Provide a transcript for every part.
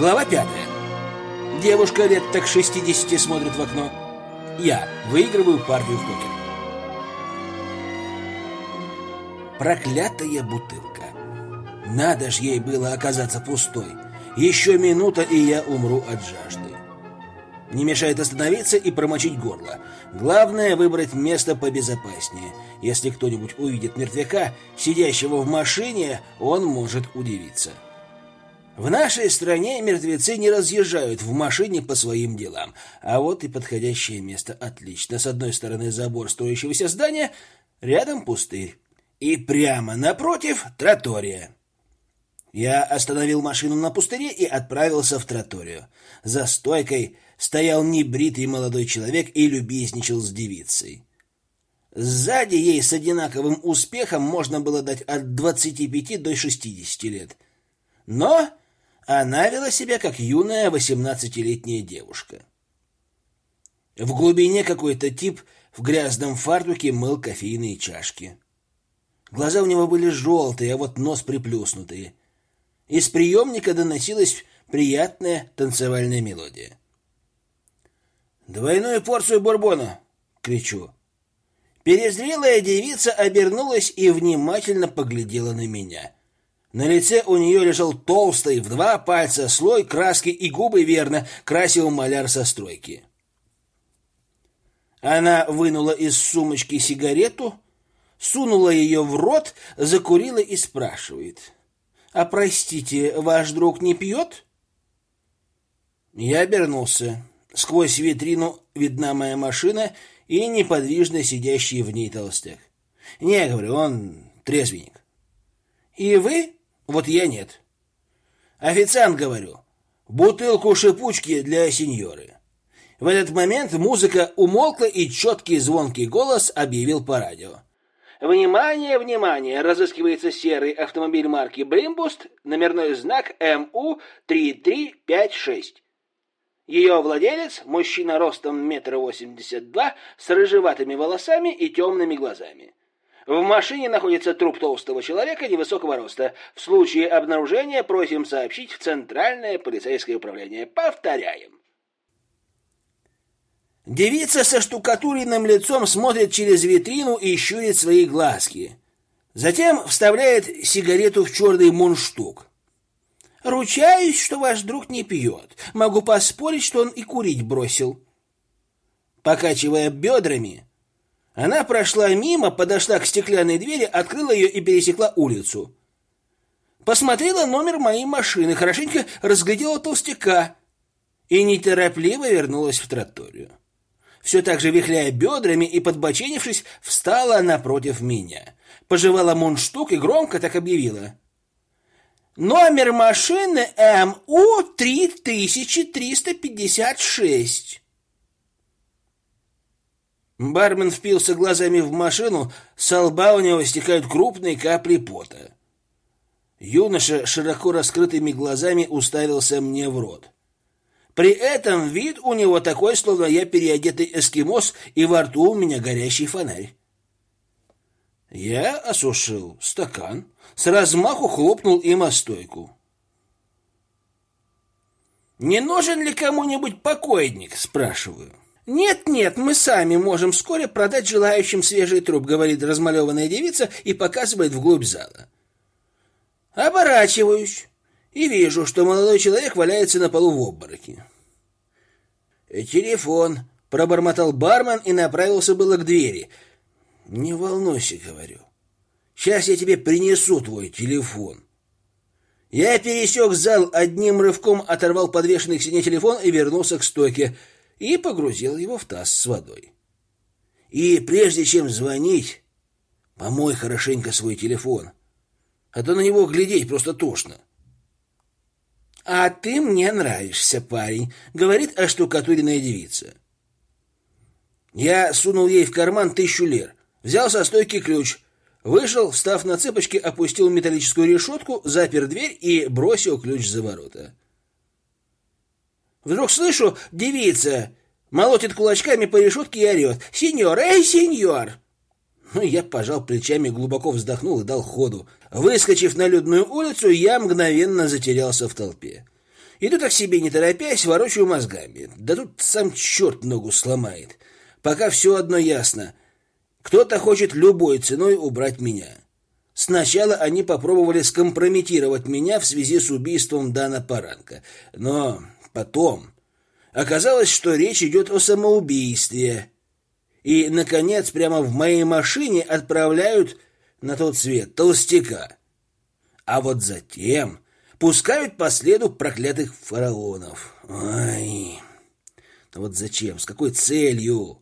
Глава пятая. Девушка лет так 60 смотрит в окно. Я выигрываю партию в покер. Проклятая бутылка. Надо ж ей было оказаться пустой. Еще минута, и я умру от жажды. Не мешает остановиться и промочить горло. Главное выбрать место побезопаснее. Если кто-нибудь увидит мертвяка, сидящего в машине, он может удивиться. В нашей стране мертвецы не разъезжают в машине по своим делам. А вот и подходящее место отлично. С одной стороны забор строящегося здания, рядом пустырь. И прямо напротив тротория. Я остановил машину на пустыре и отправился в троторию. За стойкой стоял небритый молодой человек и любезничал с девицей. Сзади ей с одинаковым успехом можно было дать от 25 до 60 лет. Но она вела себя как юная восемнадцатилетняя девушка. В глубине какой-то тип в грязном фартуке мыл кофейные чашки. Глаза у него были желтые, а вот нос приплюснутый. Из приемника доносилась приятная танцевальная мелодия. «Двойную порцию бурбона!» — кричу. Перезрелая девица обернулась и внимательно поглядела на меня — на лице у нее лежал толстый, в два пальца, слой краски и губы верно красил маляр со стройки. Она вынула из сумочки сигарету, сунула ее в рот, закурила и спрашивает. «А простите, ваш друг не пьет?» Я обернулся. Сквозь витрину видна моя машина и неподвижно сидящий в ней толстяк. «Не, — говорю, — он трезвенник». «И вы?» Вот я нет. Официант, говорю, бутылку шипучки для сеньоры. В этот момент музыка умолкла, и четкий звонкий голос объявил по радио. Внимание, внимание! Разыскивается серый автомобиль марки «Блимбуст», номерной знак МУ-3356. Ее владелец – мужчина ростом метр восемьдесят два, с рыжеватыми волосами и темными глазами. В машине находится труп толстого человека невысокого роста. В случае обнаружения просим сообщить в Центральное полицейское управление. Повторяем. Девица со штукатуренным лицом смотрит через витрину и щурит свои глазки. Затем вставляет сигарету в черный мундштук. «Ручаюсь, что ваш друг не пьет. Могу поспорить, что он и курить бросил». Покачивая бедрами, она прошла мимо, подошла к стеклянной двери, открыла ее и пересекла улицу. Посмотрела номер моей машины, хорошенько разглядела толстяка и неторопливо вернулась в троторию. Все так же вихляя бедрами и подбоченившись, встала напротив меня. Пожевала мундштук и громко так объявила. «Номер машины МУ-3356». Бармен впился глазами в машину, с лба у него стекают крупные капли пота. Юноша широко раскрытыми глазами уставился мне в рот. При этом вид у него такой, словно я переодетый эскимос, и во рту у меня горящий фонарь. Я осушил стакан, с размаху хлопнул им о стойку. «Не нужен ли кому-нибудь покойник?» – спрашиваю. «Нет-нет, мы сами можем вскоре продать желающим свежий труп», — говорит размалеванная девица и показывает вглубь зала. Оборачиваюсь и вижу, что молодой человек валяется на полу в обмороке. «Телефон», — пробормотал бармен и направился было к двери. «Не волнуйся», — говорю. «Сейчас я тебе принесу твой телефон». Я пересек зал одним рывком, оторвал подвешенный к стене телефон и вернулся к стойке — и погрузил его в таз с водой. И прежде чем звонить, помой хорошенько свой телефон, а то на него глядеть просто тошно. «А ты мне нравишься, парень», — говорит оштукатуренная девица. Я сунул ей в карман тысячу лир, взял со стойки ключ, вышел, встав на цыпочки, опустил металлическую решетку, запер дверь и бросил ключ за ворота. Вдруг слышу, девица молотит кулачками по решетке и орет. «Сеньор! Эй, сеньор!» Ну, я пожал плечами, глубоко вздохнул и дал ходу. Выскочив на людную улицу, я мгновенно затерялся в толпе. Иду так себе, не торопясь, ворочаю мозгами. Да тут сам черт ногу сломает. Пока все одно ясно. Кто-то хочет любой ценой убрать меня. Сначала они попробовали скомпрометировать меня в связи с убийством Дана Паранка. Но потом оказалось, что речь идет о самоубийстве. И, наконец, прямо в моей машине отправляют на тот свет толстяка. А вот затем пускают по следу проклятых фараонов. Ай, вот зачем, с какой целью?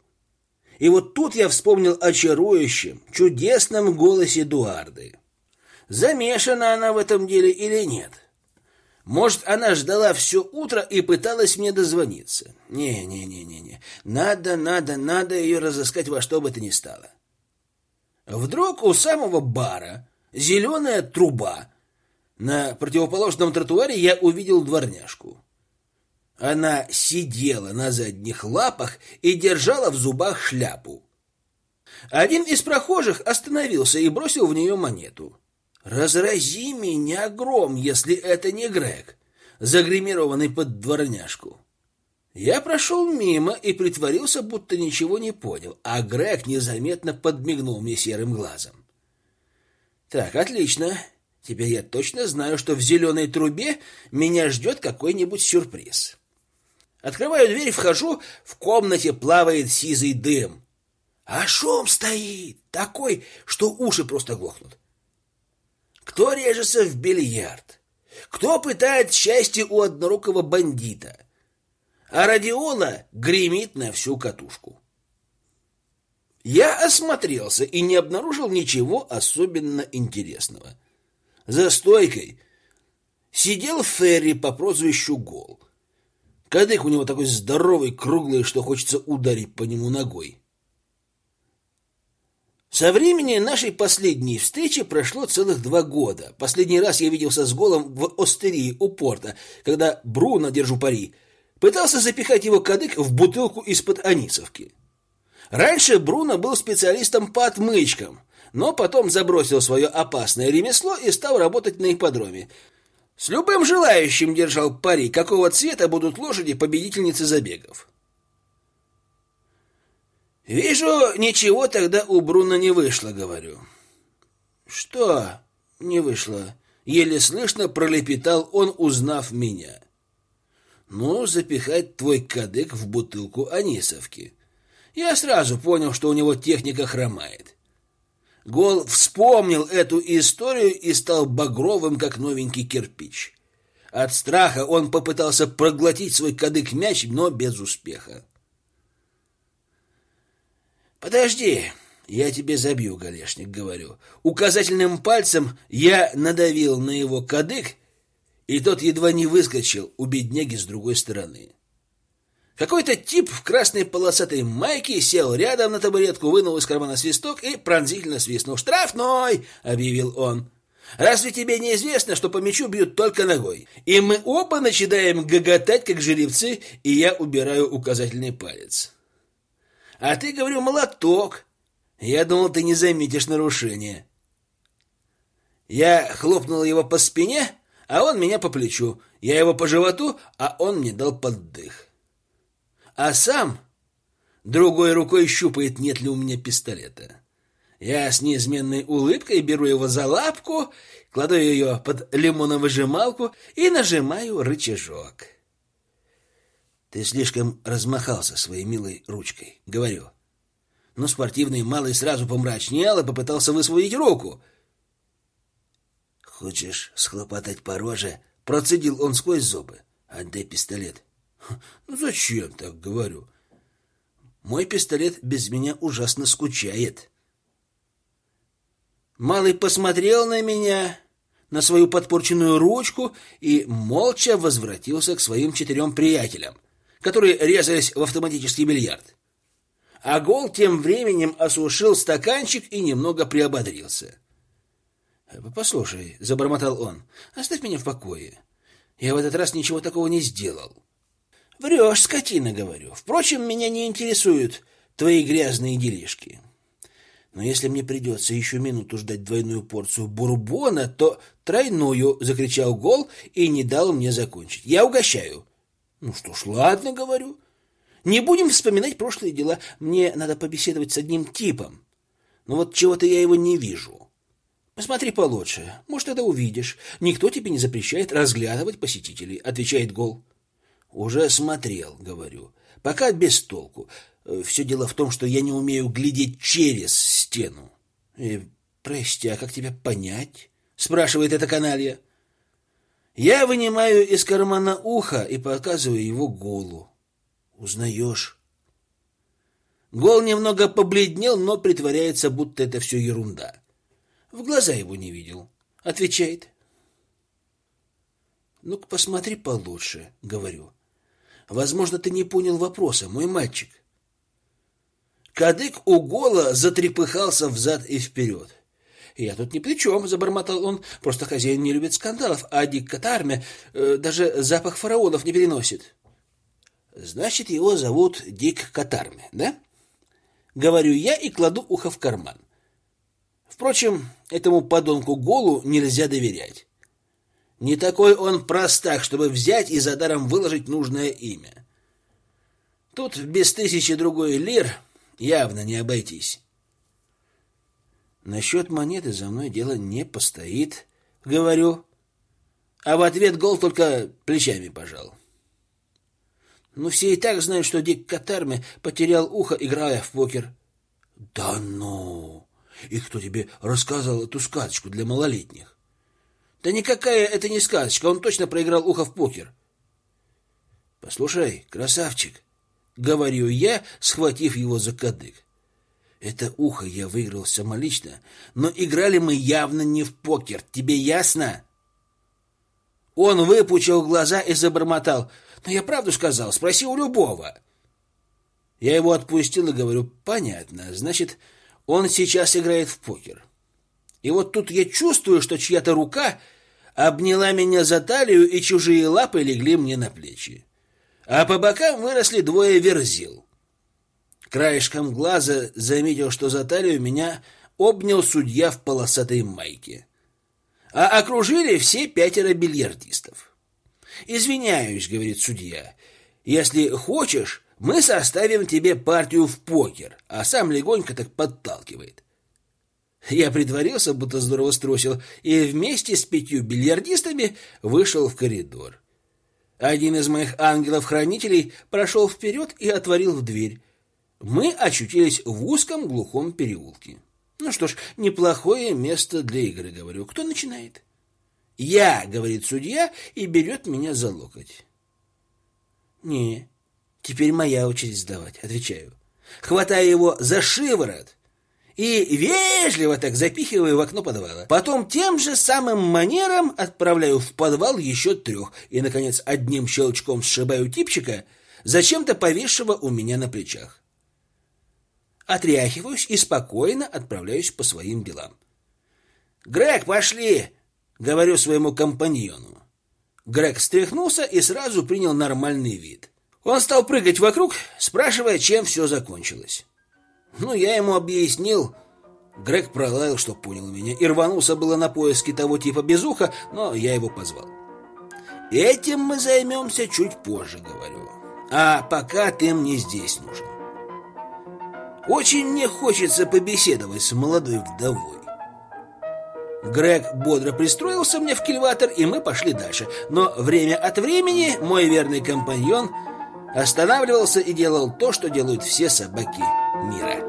И вот тут я вспомнил о чарующем, чудесном голосе Эдуарды. Замешана она в этом деле или нет? Может, она ждала все утро и пыталась мне дозвониться. Не-не-не-не-не. Надо, надо, надо ее разыскать во что бы то ни стало. Вдруг у самого бара зеленая труба. На противоположном тротуаре я увидел дворняжку. Она сидела на задних лапах и держала в зубах шляпу. Один из прохожих остановился и бросил в нее монету. «Разрази меня гром, если это не Грег, загримированный под дворняжку». Я прошел мимо и притворился, будто ничего не понял, а Грег незаметно подмигнул мне серым глазом. «Так, отлично. Теперь я точно знаю, что в зеленой трубе меня ждет какой-нибудь сюрприз». Открываю дверь, вхожу, в комнате плавает сизый дым. А шум стоит такой, что уши просто глохнут. Кто режется в бильярд? Кто пытает счастье у однорукого бандита? А радиола гремит на всю катушку. Я осмотрелся и не обнаружил ничего особенно интересного. За стойкой сидел Ферри по прозвищу Гол. Кадык у него такой здоровый, круглый, что хочется ударить по нему ногой. Со времени нашей последней встречи прошло целых два года. Последний раз я виделся с Голом в Остерии у порта, когда Бруно, держу пари, пытался запихать его кадык в бутылку из-под анисовки. Раньше Бруно был специалистом по отмычкам, но потом забросил свое опасное ремесло и стал работать на ипподроме – с любым желающим держал пари, какого цвета будут лошади победительницы забегов. Вижу, ничего тогда у Бруно не вышло, говорю. Что не вышло? Еле слышно пролепетал он, узнав меня. Ну, запихать твой кадык в бутылку анисовки. Я сразу понял, что у него техника хромает. Гол вспомнил эту историю и стал багровым, как новенький кирпич. От страха он попытался проглотить свой кадык мяч, но без успеха. «Подожди, я тебе забью, Галешник», — говорю. Указательным пальцем я надавил на его кадык, и тот едва не выскочил у бедняги с другой стороны. Какой-то тип в красной полосатой майке сел рядом на табуретку, вынул из кармана свисток и пронзительно свистнул. «Штрафной!» — объявил он. «Разве тебе не известно, что по мячу бьют только ногой?» И мы оба начинаем гоготать, как жеребцы, и я убираю указательный палец. «А ты, говорю, молоток. Я думал, ты не заметишь нарушения». Я хлопнул его по спине, а он меня по плечу. Я его по животу, а он мне дал поддых а сам другой рукой щупает, нет ли у меня пистолета. Я с неизменной улыбкой беру его за лапку, кладу ее под лимоновыжималку и нажимаю рычажок. Ты слишком размахался своей милой ручкой, говорю. Но спортивный малый сразу помрачнел и попытался высвободить руку. Хочешь схлопотать по роже? Процедил он сквозь зубы. Отдай пистолет. Ну зачем так говорю? Мой пистолет без меня ужасно скучает. Малый посмотрел на меня, на свою подпорченную ручку и молча возвратился к своим четырем приятелям, которые резались в автоматический бильярд. А Гол тем временем осушил стаканчик и немного приободрился. «Послушай», — забормотал он, — «оставь меня в покое. Я в этот раз ничего такого не сделал. Врешь, скотина, говорю. Впрочем, меня не интересуют твои грязные делишки. Но если мне придется еще минуту ждать двойную порцию бурбона, то тройную, — закричал Гол и не дал мне закончить. Я угощаю. Ну что ж, ладно, говорю. Не будем вспоминать прошлые дела. Мне надо побеседовать с одним типом. Но вот чего-то я его не вижу. Посмотри получше. Может, тогда увидишь. Никто тебе не запрещает разглядывать посетителей, — отвечает Гол. Уже смотрел, говорю. Пока без толку. Все дело в том, что я не умею глядеть через стену. И, прости, а как тебя понять? Спрашивает эта каналья. Я вынимаю из кармана ухо и показываю его Голу. Узнаешь? Гол немного побледнел, но притворяется, будто это все ерунда. В глаза его не видел. Отвечает. Ну-ка, посмотри получше, говорю. Возможно, ты не понял вопроса, мой мальчик. Кадык у гола затрепыхался взад и вперед. «Я тут ни при чем», — забормотал он. «Просто хозяин не любит скандалов, а Дик Катарме э, даже запах фараонов не переносит». «Значит, его зовут Дик Катарме, да?» Говорю я и кладу ухо в карман. Впрочем, этому подонку Голу нельзя доверять. Не такой он простак, чтобы взять и за даром выложить нужное имя. Тут без тысячи другой лир явно не обойтись. Насчет монеты за мной дело не постоит, говорю. А в ответ Гол только плечами пожал. Ну, все и так знают, что Дик Катарме потерял ухо, играя в покер. Да ну! И кто тебе рассказал эту сказочку для малолетних? Да никакая это не сказочка, он точно проиграл ухо в покер. Послушай, красавчик, говорю я, схватив его за кадык. Это ухо я выиграл самолично, но играли мы явно не в покер. Тебе ясно? Он выпучил глаза и забормотал. «Но я правду сказал, спроси у любого». Я его отпустил и говорю, «Понятно, значит, он сейчас играет в покер». И вот тут я чувствую, что чья-то рука обняла меня за талию, и чужие лапы легли мне на плечи. А по бокам выросли двое верзил. Краешком глаза заметил, что за талию меня обнял судья в полосатой майке. А окружили все пятеро бильярдистов. «Извиняюсь», — говорит судья, — «если хочешь, мы составим тебе партию в покер», а сам легонько так подталкивает. Я притворился, будто здорово струсил, и вместе с пятью бильярдистами вышел в коридор. Один из моих ангелов-хранителей прошел вперед и отворил в дверь. Мы очутились в узком глухом переулке. Ну что ж, неплохое место для игры, говорю. Кто начинает? Я, говорит судья, и берет меня за локоть. Не, теперь моя очередь сдавать, отвечаю. Хватаю его за шиворот и вежливо так запихиваю в окно подвала. Потом тем же самым манером отправляю в подвал еще трех и, наконец, одним щелчком сшибаю типчика, зачем-то повисшего у меня на плечах. Отряхиваюсь и спокойно отправляюсь по своим делам. «Грег, пошли!» — говорю своему компаньону. Грег встряхнулся и сразу принял нормальный вид. Он стал прыгать вокруг, спрашивая, чем все закончилось. Ну, я ему объяснил. Грег пролаял, что понял меня, и рванулся было на поиски того типа без уха, но я его позвал. Этим мы займемся чуть позже, говорю. А пока ты мне здесь нужен. Очень мне хочется побеседовать с молодой вдовой. Грег бодро пристроился мне в кильватор, и мы пошли дальше. Но время от времени мой верный компаньон останавливался и делал то, что делают все собаки мира.